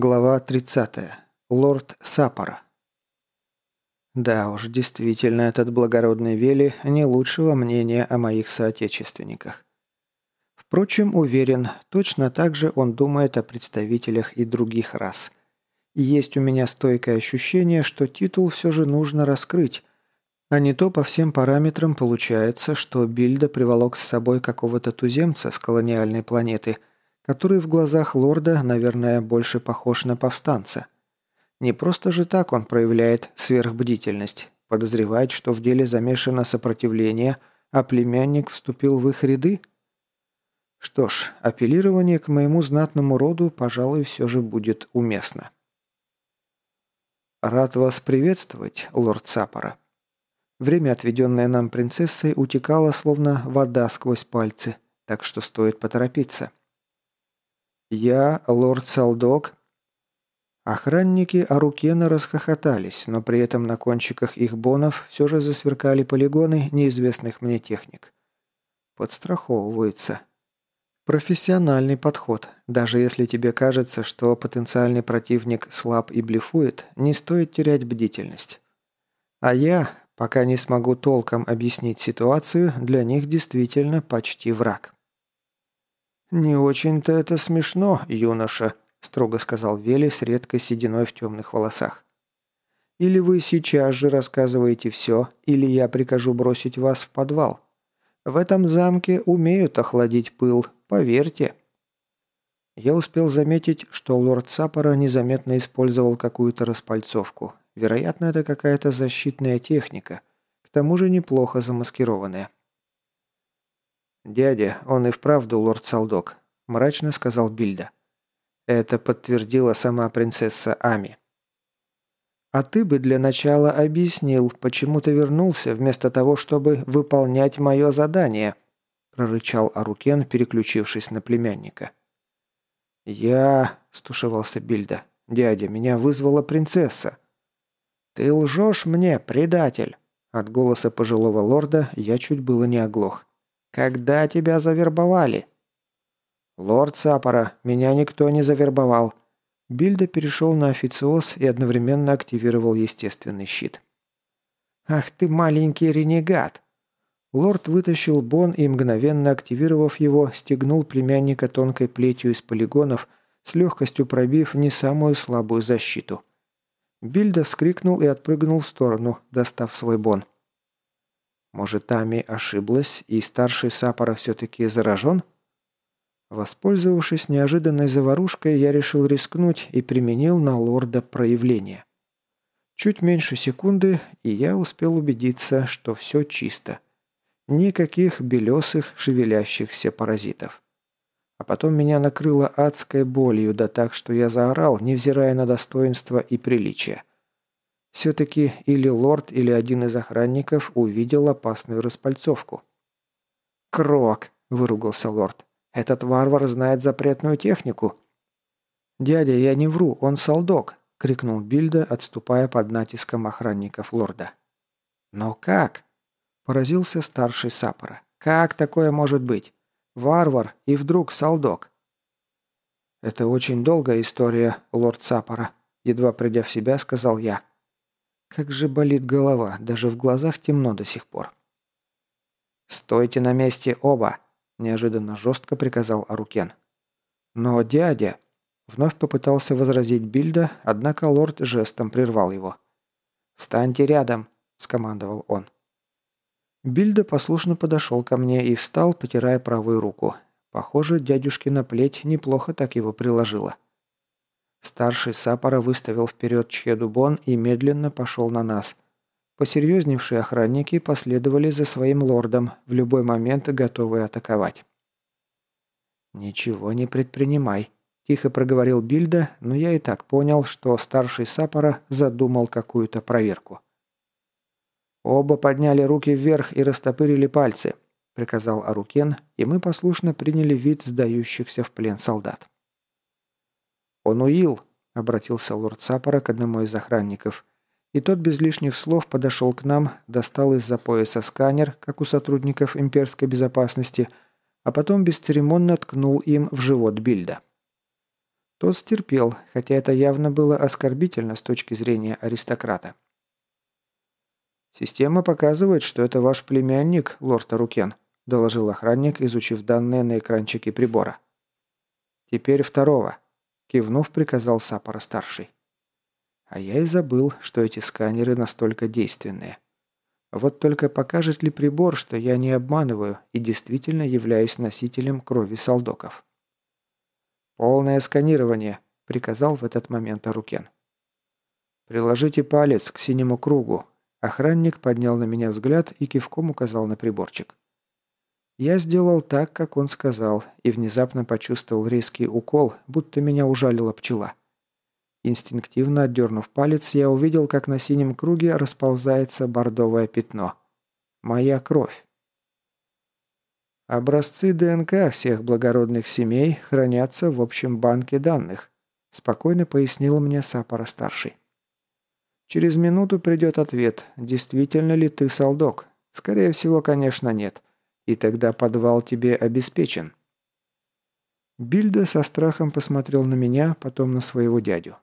Глава 30. Лорд Сапора. Да уж, действительно, этот благородный Вели не лучшего мнения о моих соотечественниках. Впрочем, уверен, точно так же он думает о представителях и других рас. И есть у меня стойкое ощущение, что титул все же нужно раскрыть, а не то по всем параметрам получается, что Бильда приволок с собой какого-то туземца с колониальной планеты – который в глазах лорда, наверное, больше похож на повстанца. Не просто же так он проявляет сверхбдительность, подозревает, что в деле замешано сопротивление, а племянник вступил в их ряды? Что ж, апеллирование к моему знатному роду, пожалуй, все же будет уместно. «Рад вас приветствовать, лорд Сапора». Время, отведенное нам принцессой, утекало, словно вода сквозь пальцы, так что стоит поторопиться. «Я лорд Салдок». Охранники Арукена расхохотались, но при этом на кончиках их бонов все же засверкали полигоны неизвестных мне техник. Подстраховываются. Профессиональный подход. Даже если тебе кажется, что потенциальный противник слаб и блефует, не стоит терять бдительность. А я, пока не смогу толком объяснить ситуацию, для них действительно почти враг. «Не очень-то это смешно, юноша», – строго сказал Вели с редкой сединой в темных волосах. «Или вы сейчас же рассказываете все, или я прикажу бросить вас в подвал. В этом замке умеют охладить пыл, поверьте». Я успел заметить, что лорд Сапора незаметно использовал какую-то распальцовку. Вероятно, это какая-то защитная техника, к тому же неплохо замаскированная. «Дядя, он и вправду лорд Салдок», – мрачно сказал Бильда. Это подтвердила сама принцесса Ами. «А ты бы для начала объяснил, почему ты вернулся, вместо того, чтобы выполнять мое задание», – прорычал Арукен, переключившись на племянника. «Я...» – стушевался Бильда. «Дядя, меня вызвала принцесса». «Ты лжешь мне, предатель!» От голоса пожилого лорда я чуть было не оглох. Когда тебя завербовали?» «Лорд Сапора, меня никто не завербовал». Бильда перешел на официоз и одновременно активировал естественный щит. «Ах ты маленький ренегат!» Лорд вытащил бон и, мгновенно активировав его, стегнул племянника тонкой плетью из полигонов, с легкостью пробив не самую слабую защиту. Бильда вскрикнул и отпрыгнул в сторону, достав свой бон. Может, Тами ошиблась, и старший Сапора все-таки заражен? Воспользовавшись неожиданной заварушкой, я решил рискнуть и применил на лорда проявление. Чуть меньше секунды, и я успел убедиться, что все чисто. Никаких белесых шевелящихся паразитов. А потом меня накрыло адской болью, да так, что я заорал, невзирая на достоинство и приличие. Все-таки или лорд, или один из охранников увидел опасную распальцовку. «Крок!» – выругался лорд. «Этот варвар знает запретную технику». «Дядя, я не вру, он солдок!» – крикнул Бильда, отступая под натиском охранников лорда. «Но как?» – поразился старший Сапора. «Как такое может быть? Варвар и вдруг солдок?» «Это очень долгая история, лорд Сапора», – едва придя в себя, сказал я. Как же болит голова, даже в глазах темно до сих пор. «Стойте на месте оба!» – неожиданно жестко приказал Арукен. «Но дядя...» – вновь попытался возразить Бильда, однако лорд жестом прервал его. «Встаньте рядом!» – скомандовал он. Бильда послушно подошел ко мне и встал, потирая правую руку. Похоже, дядюшкина плеть неплохо так его приложила. Старший Сапора выставил вперед Чхедубон и медленно пошел на нас. Посерьезневшие охранники последовали за своим лордом, в любой момент готовые атаковать. «Ничего не предпринимай», – тихо проговорил Бильда, но я и так понял, что старший Сапора задумал какую-то проверку. «Оба подняли руки вверх и растопырили пальцы», – приказал Арукен, и мы послушно приняли вид сдающихся в плен солдат. «Онуил!» – обратился лорд Сапора к одному из охранников. И тот без лишних слов подошел к нам, достал из-за пояса сканер, как у сотрудников имперской безопасности, а потом бесцеремонно ткнул им в живот Бильда. Тот стерпел, хотя это явно было оскорбительно с точки зрения аристократа. «Система показывает, что это ваш племянник, лорд Арукен», доложил охранник, изучив данные на экранчике прибора. «Теперь второго», – кивнув, приказал Сапора-старший. А я и забыл, что эти сканеры настолько действенные. Вот только покажет ли прибор, что я не обманываю и действительно являюсь носителем крови солдоков. «Полное сканирование», – приказал в этот момент Арукен. «Приложите палец к синему кругу». Охранник поднял на меня взгляд и кивком указал на приборчик. Я сделал так, как он сказал, и внезапно почувствовал резкий укол, будто меня ужалила пчела. Инстинктивно отдернув палец, я увидел, как на синем круге расползается бордовое пятно. Моя кровь. Образцы ДНК всех благородных семей хранятся в общем банке данных, спокойно пояснил мне Сапора-старший. Через минуту придет ответ, действительно ли ты солдок. Скорее всего, конечно, нет. И тогда подвал тебе обеспечен. Бильда со страхом посмотрел на меня, потом на своего дядю.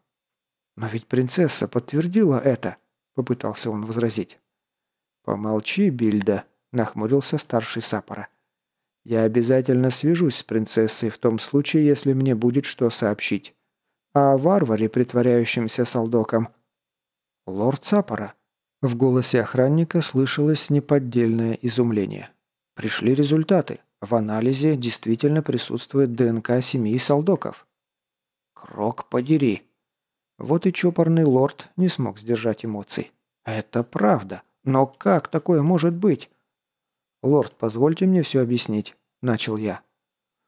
«Но ведь принцесса подтвердила это», — попытался он возразить. «Помолчи, Бильда», — нахмурился старший Сапора. «Я обязательно свяжусь с принцессой в том случае, если мне будет что сообщить. А о варваре, притворяющемся солдоком...» «Лорд Сапора», — в голосе охранника слышалось неподдельное изумление. Пришли результаты. В анализе действительно присутствует ДНК семьи солдоков. Крок подери. Вот и чопорный лорд не смог сдержать эмоций. Это правда. Но как такое может быть? Лорд, позвольте мне все объяснить, начал я.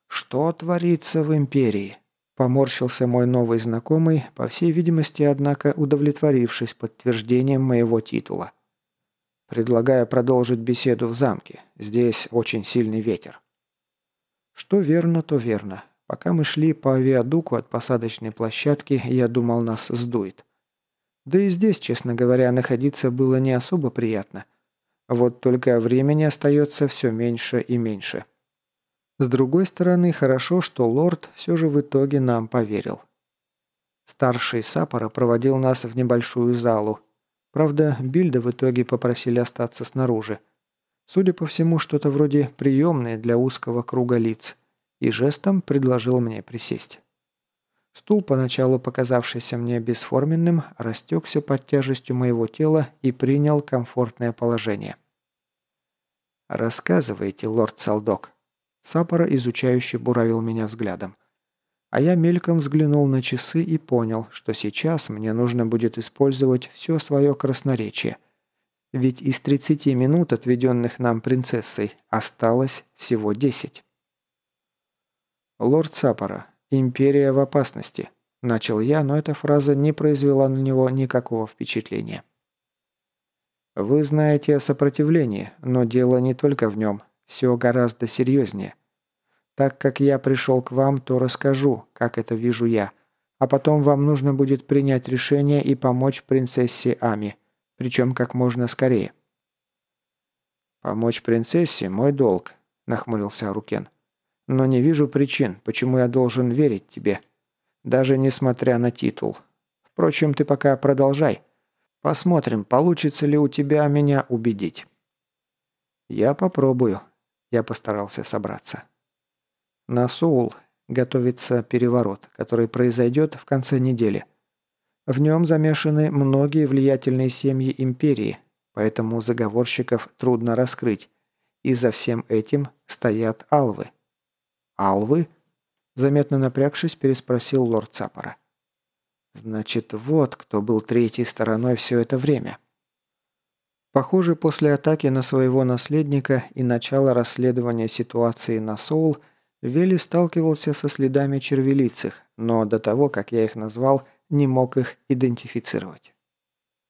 Что творится в империи? Поморщился мой новый знакомый, по всей видимости, однако удовлетворившись подтверждением моего титула. Предлагаю продолжить беседу в замке. Здесь очень сильный ветер». Что верно, то верно. Пока мы шли по виадуку от посадочной площадки, я думал, нас сдует. Да и здесь, честно говоря, находиться было не особо приятно. Вот только времени остается все меньше и меньше. С другой стороны, хорошо, что лорд все же в итоге нам поверил. Старший Сапора проводил нас в небольшую залу, Правда, Бильда в итоге попросили остаться снаружи. Судя по всему, что-то вроде приемной для узкого круга лиц. И жестом предложил мне присесть. Стул, поначалу показавшийся мне бесформенным, растекся под тяжестью моего тела и принял комфортное положение. «Рассказывайте, лорд Салдок». Сапора, изучающий, буравил меня взглядом. А я мельком взглянул на часы и понял, что сейчас мне нужно будет использовать все свое красноречие. Ведь из 30 минут, отведенных нам принцессой, осталось всего 10. «Лорд Сапора, империя в опасности», – начал я, но эта фраза не произвела на него никакого впечатления. «Вы знаете о сопротивлении, но дело не только в нем, все гораздо серьезнее. Так как я пришел к вам, то расскажу, как это вижу я. А потом вам нужно будет принять решение и помочь принцессе Ами. Причем как можно скорее». «Помочь принцессе – мой долг», – нахмурился Арукен. «Но не вижу причин, почему я должен верить тебе. Даже несмотря на титул. Впрочем, ты пока продолжай. Посмотрим, получится ли у тебя меня убедить». «Я попробую», – я постарался собраться. На Соул готовится переворот, который произойдет в конце недели. В нем замешаны многие влиятельные семьи империи, поэтому заговорщиков трудно раскрыть. И за всем этим стоят алвы. «Алвы?» Заметно напрягшись, переспросил лорд Цапора. «Значит, вот кто был третьей стороной все это время». Похоже, после атаки на своего наследника и начала расследования ситуации на Соул – Вели сталкивался со следами червелицых, но до того, как я их назвал, не мог их идентифицировать.